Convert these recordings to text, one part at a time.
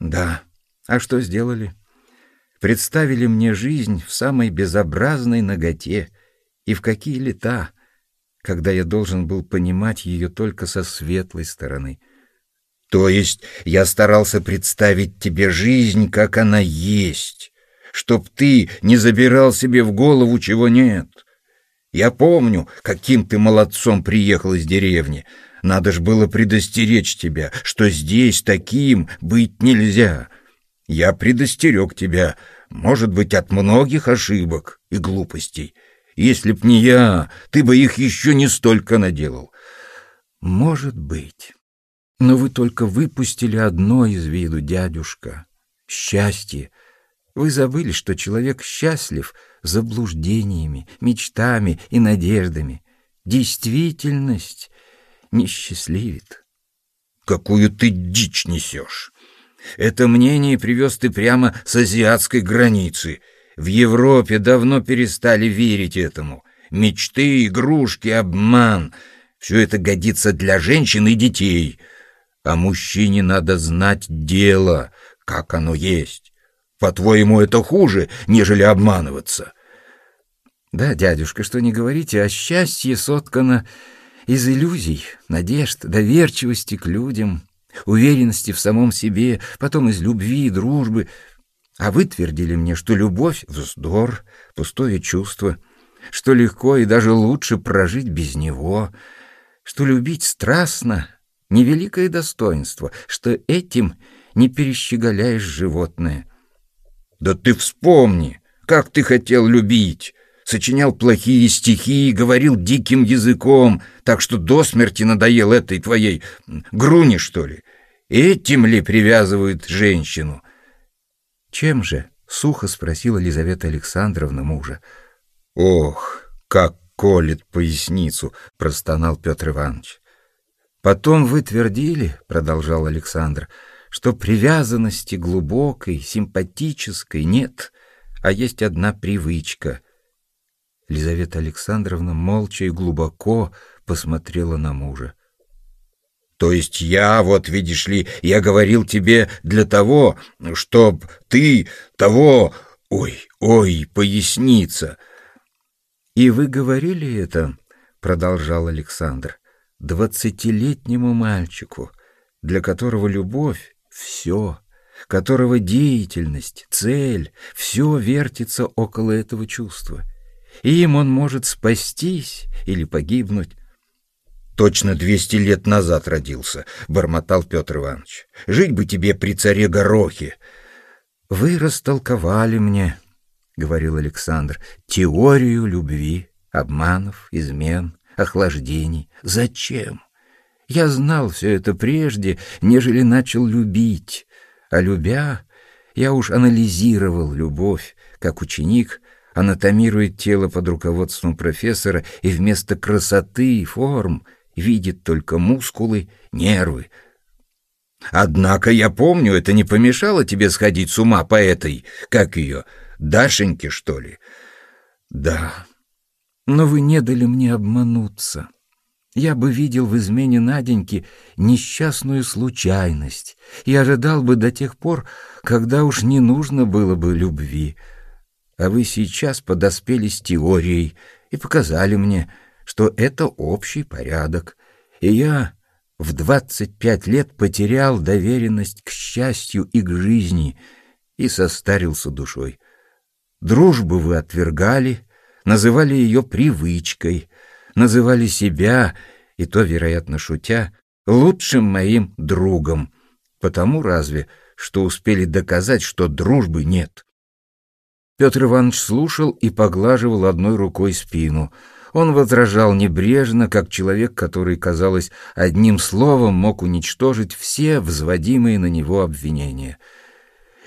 Да. А что сделали? Представили мне жизнь в самой безобразной ноготе и в какие лета, когда я должен был понимать ее только со светлой стороны. То есть я старался представить тебе жизнь, как она есть, чтоб ты не забирал себе в голову, чего нет. Я помню, каким ты молодцом приехал из деревни. Надо ж было предостеречь тебя, что здесь таким быть нельзя. Я предостерег тебя, может быть, от многих ошибок и глупостей. Если б не я, ты бы их еще не столько наделал. Может быть. Но вы только выпустили одно из виду, дядюшка. Счастье. Вы забыли, что человек счастлив заблуждениями, мечтами и надеждами. Действительность не счастливит. Какую ты дичь несешь! Это мнение привез ты прямо с азиатской границы. В Европе давно перестали верить этому. Мечты, игрушки, обман — все это годится для женщин и детей. А мужчине надо знать дело, как оно есть. По-твоему, это хуже, нежели обманываться? Да, дядюшка, что не говорите, а счастье соткано из иллюзий, надежд, доверчивости к людям, уверенности в самом себе, потом из любви и дружбы. А вы твердили мне, что любовь — вздор, пустое чувство, что легко и даже лучше прожить без него, что любить страстно — невеликое достоинство, что этим не перещеголяешь животное. Да ты вспомни, как ты хотел любить! Сочинял плохие стихи, говорил диким языком, так что до смерти надоел этой твоей груни, что ли. Этим ли привязывают женщину? Чем же? — сухо спросила Елизавета Александровна мужа. Ох, как колет поясницу, — простонал Петр Иванович. Потом вы твердили, — продолжал Александр, — что привязанности глубокой, симпатической нет, а есть одна привычка. Елизавета Александровна молча и глубоко посмотрела на мужа. То есть я, вот видишь ли, я говорил тебе для того, чтоб ты того... Ой, ой, поясница. И вы говорили это, продолжал Александр, двадцатилетнему мальчику, для которого любовь — все, которого деятельность, цель, все вертится около этого чувства. И им он может спастись или погибнуть, Точно двести лет назад родился, — бормотал Петр Иванович. Жить бы тебе при царе Горохе. Вы растолковали мне, — говорил Александр, — теорию любви, обманов, измен, охлаждений. Зачем? Я знал все это прежде, нежели начал любить. А любя, я уж анализировал любовь, как ученик анатомирует тело под руководством профессора и вместо красоты, форм — видит только мускулы, нервы. Однако я помню, это не помешало тебе сходить с ума по этой, как ее, Дашеньке, что ли? Да, но вы не дали мне обмануться. Я бы видел в измене Наденьки несчастную случайность и ожидал бы до тех пор, когда уж не нужно было бы любви. А вы сейчас подоспели с теорией и показали мне, что это общий порядок, и я в двадцать пять лет потерял доверенность к счастью и к жизни и состарился душой. Дружбу вы отвергали, называли ее привычкой, называли себя, и то, вероятно, шутя, лучшим моим другом, потому разве, что успели доказать, что дружбы нет. Петр Иванович слушал и поглаживал одной рукой спину — он возражал небрежно, как человек, который, казалось, одним словом мог уничтожить все взводимые на него обвинения.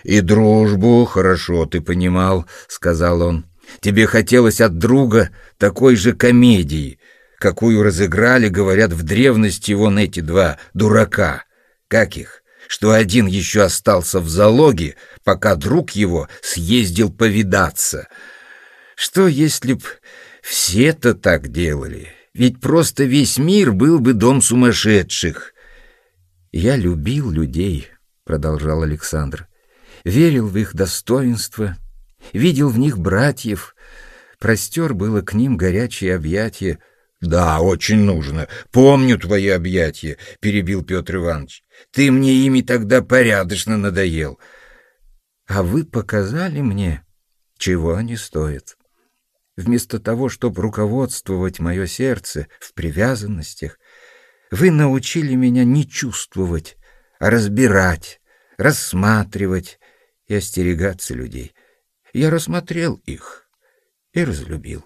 «И дружбу хорошо ты понимал», — сказал он. «Тебе хотелось от друга такой же комедии, какую разыграли, говорят, в древности вон эти два дурака. Как их? Что один еще остался в залоге, пока друг его съездил повидаться. Что, если б все-то так делали, ведь просто весь мир был бы дом сумасшедших. Я любил людей, — продолжал Александр. «Верил в их достоинство, видел в них братьев, простер было к ним горячие объятия». «Да, очень нужно. Помню твои объятия», — перебил Петр Иванович. «Ты мне ими тогда порядочно надоел». «А вы показали мне, чего они стоят. Вместо того, чтобы руководствовать мое сердце в привязанностях, вы научили меня не чувствовать, а разбирать, рассматривать и остерегаться людей. Я рассмотрел их и разлюбил.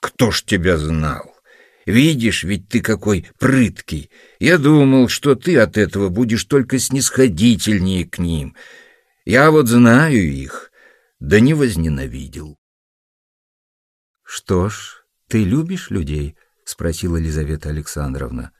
Кто ж тебя знал? Видишь, ведь ты какой прыткий. Я думал, что ты от этого будешь только снисходительнее к ним. Я вот знаю их, да не возненавидел. — Что ж, ты любишь людей? — спросила Елизавета Александровна.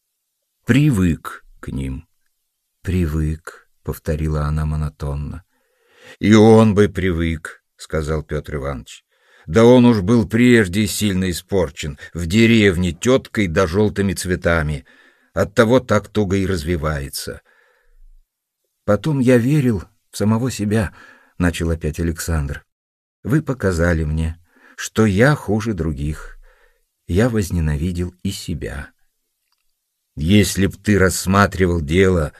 — Привык к ним. — Привык, — повторила она монотонно. — И он бы привык, — сказал Петр Иванович. Да он уж был прежде сильно испорчен, в деревне теткой да желтыми цветами. Оттого так туго и развивается. Потом я верил в самого себя, — начал опять Александр. Вы показали мне, что я хуже других. Я возненавидел и себя. Если б ты рассматривал дело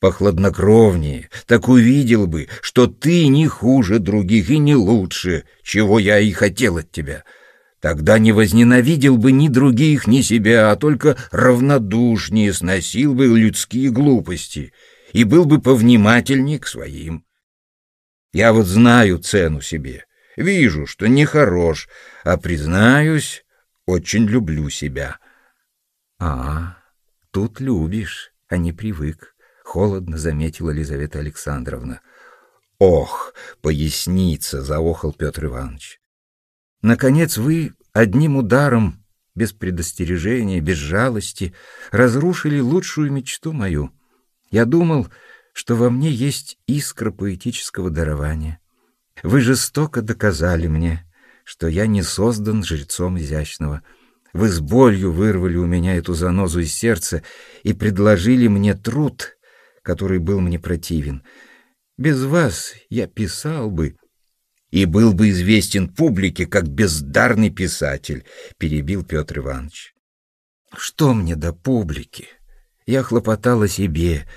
похладнокровнее, так увидел бы, что ты не хуже других и не лучше, чего я и хотел от тебя. Тогда не возненавидел бы ни других, ни себя, а только равнодушнее сносил бы людские глупости и был бы повнимательнее к своим. Я вот знаю цену себе, вижу, что нехорош, а, признаюсь, очень люблю себя. — А, тут любишь, а не привык, — холодно заметила Елизавета Александровна. — Ох, поясница, — заохал Петр Иванович. — Наконец вы одним ударом, без предостережения, без жалости, разрушили лучшую мечту мою. Я думал что во мне есть искра поэтического дарования. Вы жестоко доказали мне, что я не создан жрецом изящного. Вы с болью вырвали у меня эту занозу из сердца и предложили мне труд, который был мне противен. Без вас я писал бы и был бы известен публике как бездарный писатель, перебил Петр Иванович. Что мне до публики? Я хлопотал о себе,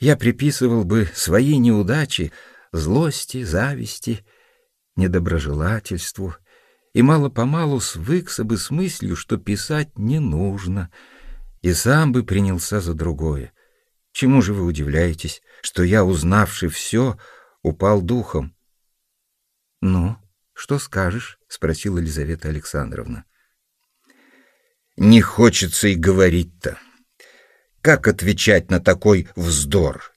я приписывал бы свои неудачи злости, зависти, недоброжелательству, и мало-помалу свыкся бы с мыслью, что писать не нужно, и сам бы принялся за другое. Чему же вы удивляетесь, что я, узнавший все, упал духом? — Ну, что скажешь? — спросила Елизавета Александровна. — Не хочется и говорить-то. Как отвечать на такой вздор?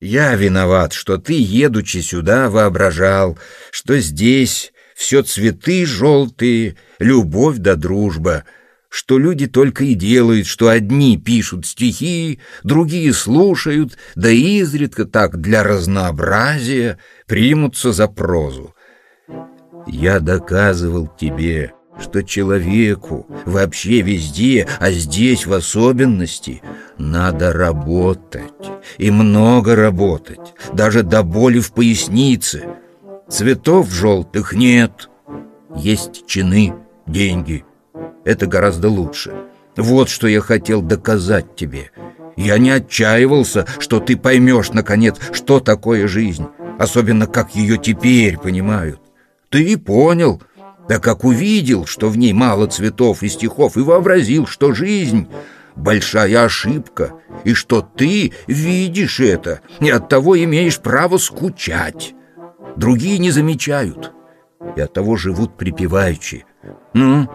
Я виноват, что ты, едучи сюда, воображал, что здесь все цветы желтые, любовь да дружба, что люди только и делают, что одни пишут стихи, другие слушают, да изредка так для разнообразия примутся за прозу. Я доказывал тебе, что человеку вообще везде, а здесь в особенности, надо работать, и много работать, даже до боли в пояснице. Цветов желтых нет, есть чины, деньги. Это гораздо лучше. Вот что я хотел доказать тебе. Я не отчаивался, что ты поймешь, наконец, что такое жизнь, особенно как ее теперь понимают. Ты и понял — да как увидел, что в ней мало цветов и стихов, и вообразил, что жизнь — большая ошибка, и что ты видишь это, и оттого имеешь право скучать. Другие не замечают, и оттого живут припеваючи. Ну,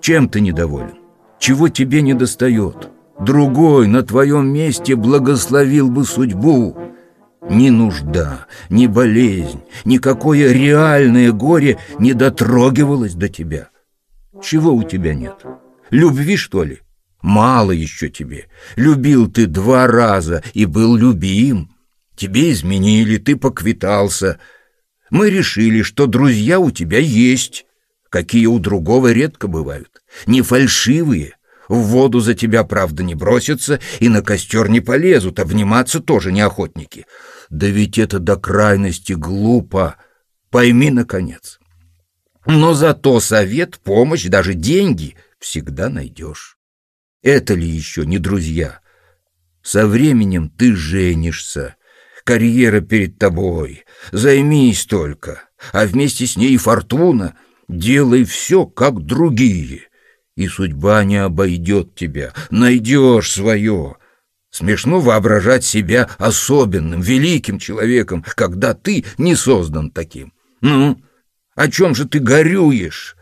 чем ты недоволен? Чего тебе не достает? Другой на твоем месте благословил бы судьбу, ни нужда, ни болезнь, никакое реальное горе не дотрогивалось до тебя. Чего у тебя нет? Любви, что ли? Мало еще тебе. Любил ты два раза и был любим. Тебе изменили, ты поквитался. Мы решили, что друзья у тебя есть, какие у другого редко бывают. Не фальшивые, В воду за тебя, правда, не бросятся и на костер не полезут, обниматься тоже не охотники. Да ведь это до крайности глупо. Пойми, наконец. Но зато совет, помощь, даже деньги всегда найдешь. Это ли еще не друзья? Со временем ты женишься. Карьера перед тобой. Займись только. А вместе с ней фортуна. Делай все, как другие. И судьба не обойдет тебя. Найдешь свое. Смешно воображать себя особенным, великим человеком, когда ты не создан таким. Ну, о чем же ты горюешь?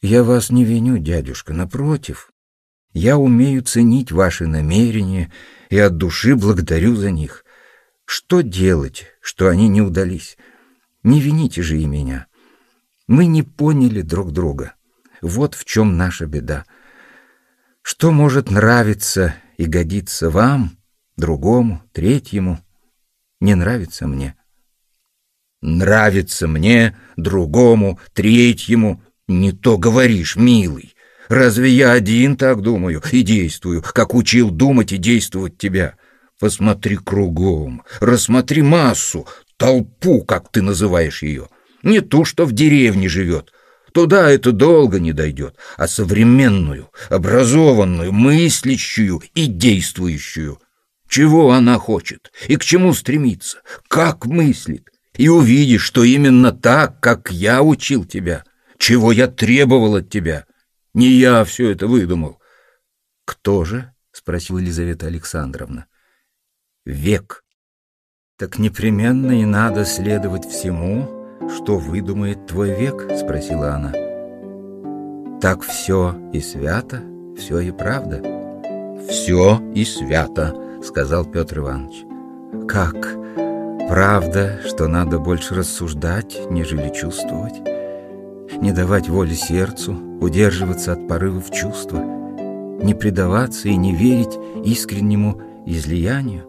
Я вас не виню, дядюшка, напротив. Я умею ценить ваши намерения и от души благодарю за них. Что делать, что они не удались? Не вините же и меня. Мы не поняли друг друга. Вот в чем наша беда. Что может нравиться и годиться вам, другому, третьему, не нравится мне. Нравится мне, другому, третьему, не то говоришь, милый. Разве я один так думаю и действую, как учил думать и действовать тебя? Посмотри кругом, рассмотри массу, толпу, как ты называешь ее. Не ту, что в деревне живет. Туда это долго не дойдет, а современную, образованную, мыслящую и действующую. Чего она хочет и к чему стремится, как мыслит. И увидишь, что именно так, как я учил тебя, чего я требовал от тебя — не я все это выдумал. Кто же? спросила Елизавета Александровна. Век. Так непременно и надо следовать всему, что выдумает твой век, спросила она. Так все и свято, все и правда. Все и свято, сказал Петр Иванович. Как? Правда, что надо больше рассуждать, нежели чувствовать? Не давать воли сердцу, удерживаться от порывов чувства, не предаваться и не верить искреннему излиянию?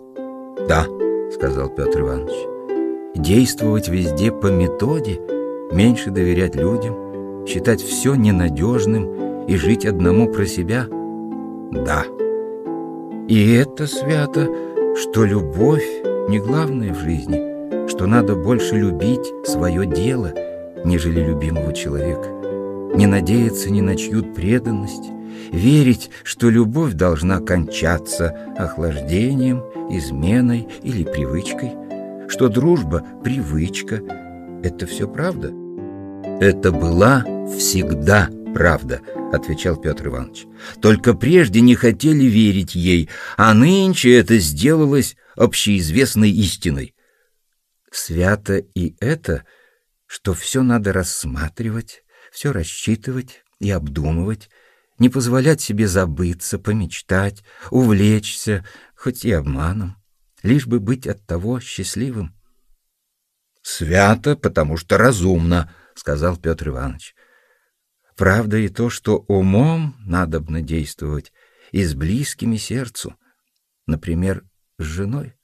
«Да», — сказал Петр Иванович, — «действовать везде по методе, меньше доверять людям, считать все ненадежным и жить одному про себя?» «Да». «И это свято, что любовь не главное в жизни, что надо больше любить свое дело, нежели любимого человека» не надеяться ни на чью преданность, верить, что любовь должна кончаться охлаждением, изменой или привычкой, что дружба — привычка. Это все правда? Это была всегда правда, отвечал Петр Иванович. Только прежде не хотели верить ей, а нынче это сделалось общеизвестной истиной. Свято и это, что все надо рассматривать, все рассчитывать и обдумывать, не позволять себе забыться, помечтать, увлечься, хоть и обманом, лишь бы быть от того счастливым. «Свято, потому что разумно», — сказал Петр Иванович. «Правда и то, что умом надобно действовать, и с близкими сердцу, например, с женой».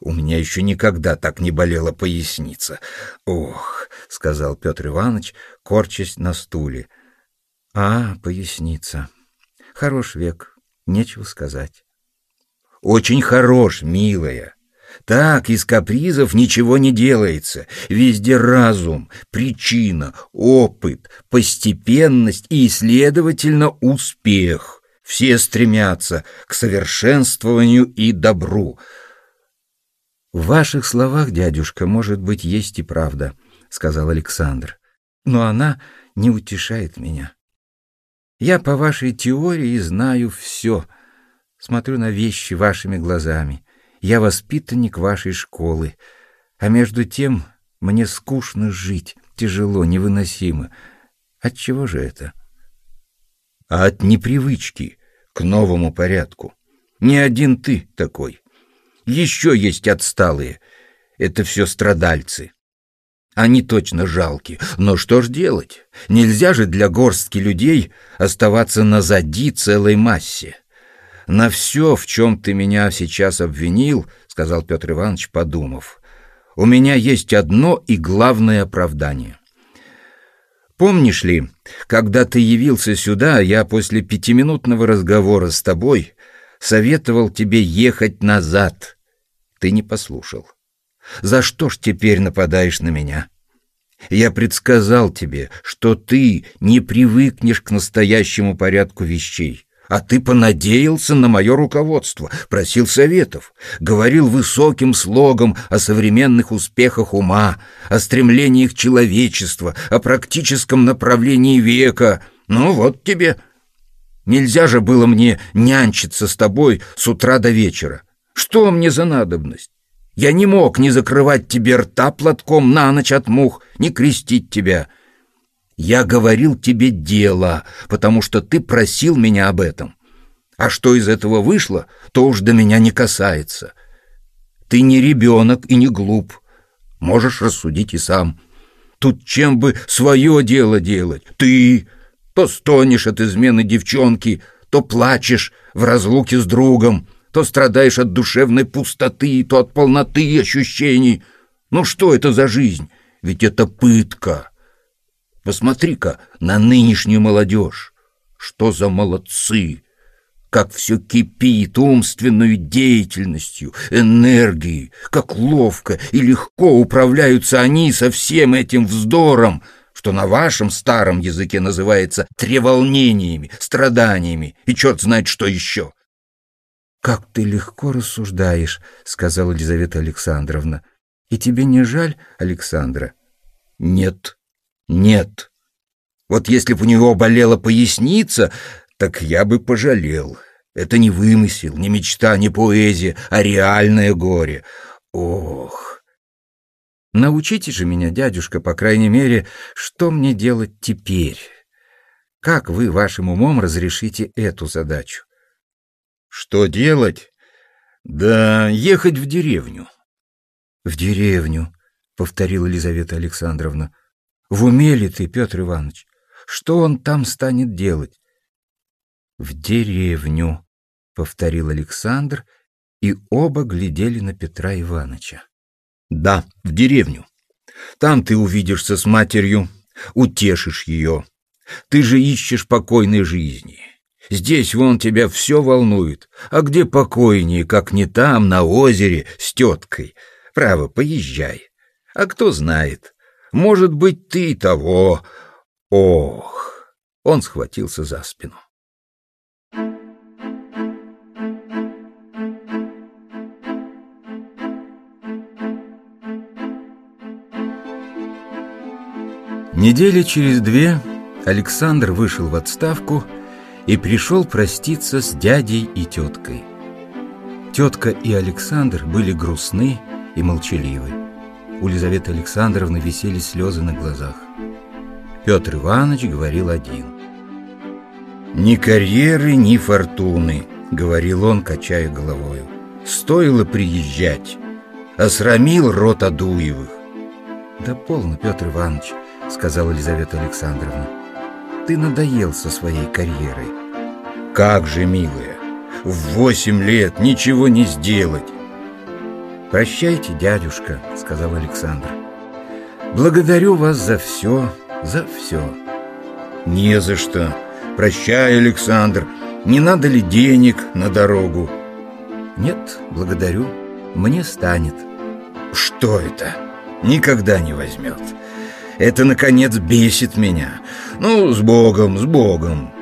У меня еще никогда так не болела поясница. Ох, — сказал Петр Иванович, корчась на стуле. А, поясница. Хорош век, нечего сказать. Очень хорош, милая. Так, из капризов ничего не делается. Везде разум, причина, опыт, постепенность и, следовательно, успех. Все стремятся к совершенствованию и добру. В ваших словах, дядюшка, может быть, есть и правда, сказал Александр. Но она не утешает меня. Я по вашей теории знаю все. Смотрю на вещи вашими глазами. Я воспитанник вашей школы. А между тем мне скучно жить, тяжело, невыносимо. От чего же это? А от непривычки к новому порядку. Не один ты такой. Еще есть отсталые. Это все страдальцы. Они точно жалки. Но что ж делать? Нельзя же для горстки людей оставаться назади целой массе. На все, в чем ты меня сейчас обвинил, сказал Петр Иванович, подумав, у меня есть одно и главное оправдание. Помнишь ли, когда ты явился сюда, я после пятиминутного разговора с тобой советовал тебе ехать назад. Ты не послушал. За что ж теперь нападаешь на меня? Я предсказал тебе, что ты не привыкнешь к настоящему порядку вещей. А ты понадеялся на мое руководство, просил советов, говорил высоким слогом о современных успехах ума, о стремлениях человечества, о практическом направлении века. Ну вот тебе. Нельзя же было мне нянчиться с тобой с утра до вечера. Что мне за надобность? Я не мог ни закрывать тебе рта платком на ночь от мух, ни крестить тебя. Я говорил тебе дело, потому что ты просил меня об этом. А что из этого вышло, то уж до меня не касается. Ты не ребенок и не глуп. Можешь рассудить и сам. Тут чем бы свое дело делать? Ты то стонешь от измены девчонки, то плачешь в разлуке с другом то страдаешь от душевной пустоты, то от полноты ощущений. Ну что это за жизнь? Ведь это пытка. Посмотри-ка на нынешнюю молодежь. Что за молодцы! Как все кипит умственной деятельностью, энергией, как ловко и легко управляются они со всем этим вздором, что на вашем старом языке называется треволнениями, страданиями и черт знает что еще. «Как ты легко рассуждаешь», — сказала Елизавета Александровна. «И тебе не жаль Александра?» «Нет, нет. Вот если бы у него болела поясница, так я бы пожалел. Это не вымысел, не мечта, не поэзия, а реальное горе. Ох!» «Научите же меня, дядюшка, по крайней мере, что мне делать теперь? Как вы вашим умом разрешите эту задачу?» Что делать? Да ехать в деревню. В деревню, повторила Елизавета Александровна. В уме ли ты, Петр Иванович? Что он там станет делать? В деревню, повторил Александр, и оба глядели на Петра Ивановича. Да, в деревню. Там ты увидишься с матерью, утешишь ее. Ты же ищешь покойной жизни. Здесь вон тебя все волнует. А где покойнее, как не там, на озере, с теткой? Право, поезжай. А кто знает, может быть, ты того. Ох! Он схватился за спину. Недели через две Александр вышел в отставку и пришел проститься с дядей и теткой. Тетка и Александр были грустны и молчаливы. У Лизаветы Александровны висели слезы на глазах. Петр Иванович говорил один. «Ни карьеры, ни фортуны», — говорил он, качая головою. «Стоило приезжать, осрамил рот Адуевых». «Да полно, Петр Иванович», — сказала Елизавета Александровна. Ты надоел со своей карьерой. Как же, милая, в восемь лет ничего не сделать. Прощайте, дядюшка, сказал Александр. Благодарю вас за все, за все. Не за что. Прощай, Александр. Не надо ли денег на дорогу? Нет, благодарю. Мне станет. Что это? Никогда не возьмет. Это, наконец, бесит меня. Ну, с Богом, с Богом.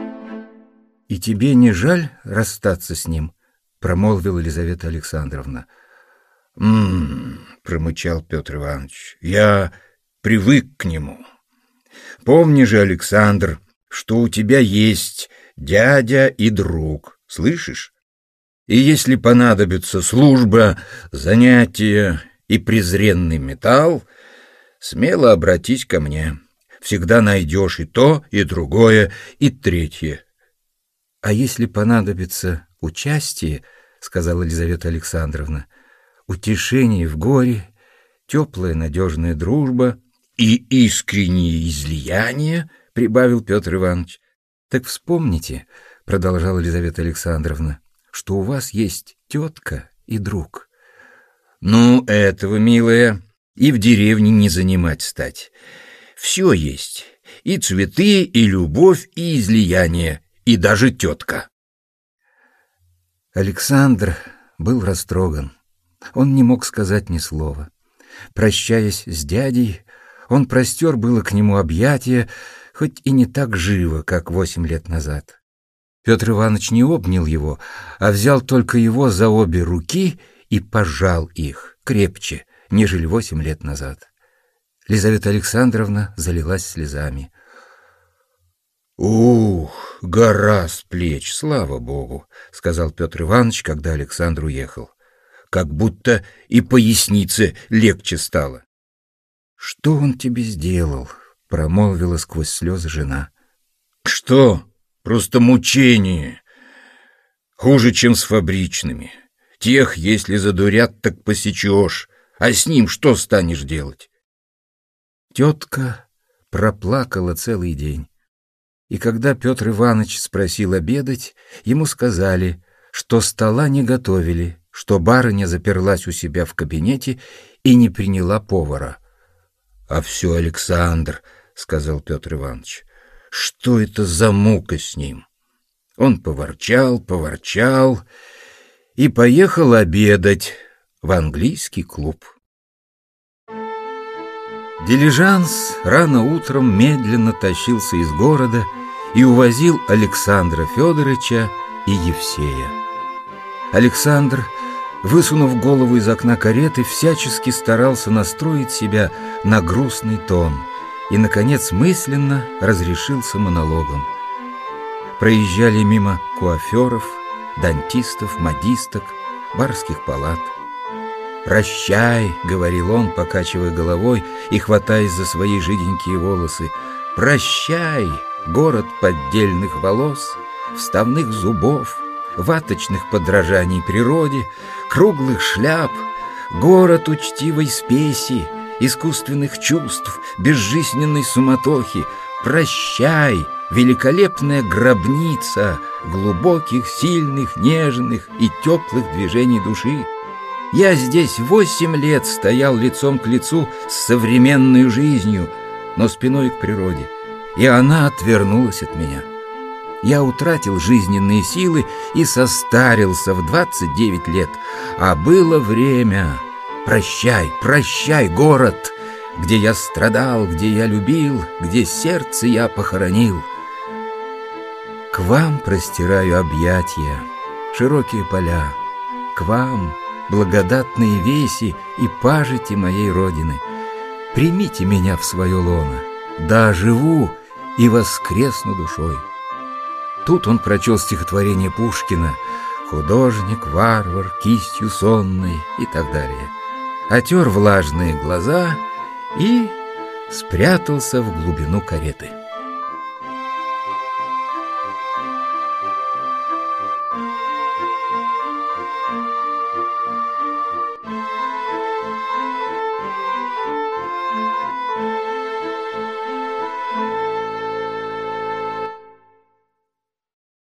И тебе не жаль расстаться с ним? Промолвила Елизавета Александровна. «М-м-м», промычал Петр Иванович, — «я привык к нему. Помни же, Александр, что у тебя есть дядя и друг, слышишь? И если понадобится служба, занятия и презренный металл, смело обратись ко мне. Всегда найдешь и то, и другое, и третье. — А если понадобится участие, — сказала Елизавета Александровна, — утешение в горе, теплая надежная дружба и искреннее излияние, — прибавил Петр Иванович. — Так вспомните, — продолжала Елизавета Александровна, — что у вас есть тетка и друг. — Ну, этого, милая, и в деревне не занимать стать. Все есть. И цветы, и любовь, и излияние, и даже тетка. Александр был растроган. Он не мог сказать ни слова. Прощаясь с дядей, он простер было к нему объятия, хоть и не так живо, как восемь лет назад. Петр Иванович не обнял его, а взял только его за обе руки и пожал их крепче, нежели восемь лет назад. Лизавета Александровна залилась слезами. «Ух, гора с плеч, слава богу!» — сказал Петр Иванович, когда Александр уехал. «Как будто и пояснице легче стало». «Что он тебе сделал?» — промолвила сквозь слезы жена. «Что? Просто мучение. Хуже, чем с фабричными. Тех, если задурят, так посечешь. А с ним что станешь делать?» Тетка проплакала целый день. И когда Петр Иванович спросил обедать, ему сказали, что стола не готовили, что барыня заперлась у себя в кабинете и не приняла повара. — А все Александр, — сказал Петр Иванович, — что это за мука с ним? Он поворчал, поворчал и поехал обедать в английский клуб. Дилижанс рано утром медленно тащился из города и увозил Александра Федоровича и Евсея. Александр, высунув голову из окна кареты, всячески старался настроить себя на грустный тон и, наконец, мысленно разрешился монологом. Проезжали мимо куаферов, дантистов, модисток, барских палат – «Прощай», — говорил он, покачивая головой и хватаясь за свои жиденькие волосы. «Прощай, город поддельных волос, вставных зубов, ваточных подражаний природе, круглых шляп, город учтивой спеси, искусственных чувств, безжизненной суматохи. Прощай, великолепная гробница глубоких, сильных, нежных и теплых движений души. Я здесь восемь лет стоял лицом к лицу с современной жизнью, но спиной к природе, и она отвернулась от меня. Я утратил жизненные силы и состарился в 29 лет, а было время. Прощай, прощай, город, где я страдал, где я любил, где сердце я похоронил. К вам простираю объятия, широкие поля, к вам — благодатные веси и пажити моей Родины. Примите меня в свое лоно, да живу и воскресну душой. Тут он прочел стихотворение Пушкина «Художник, варвар, кистью сонной» и так далее. Отер влажные глаза и спрятался в глубину кареты.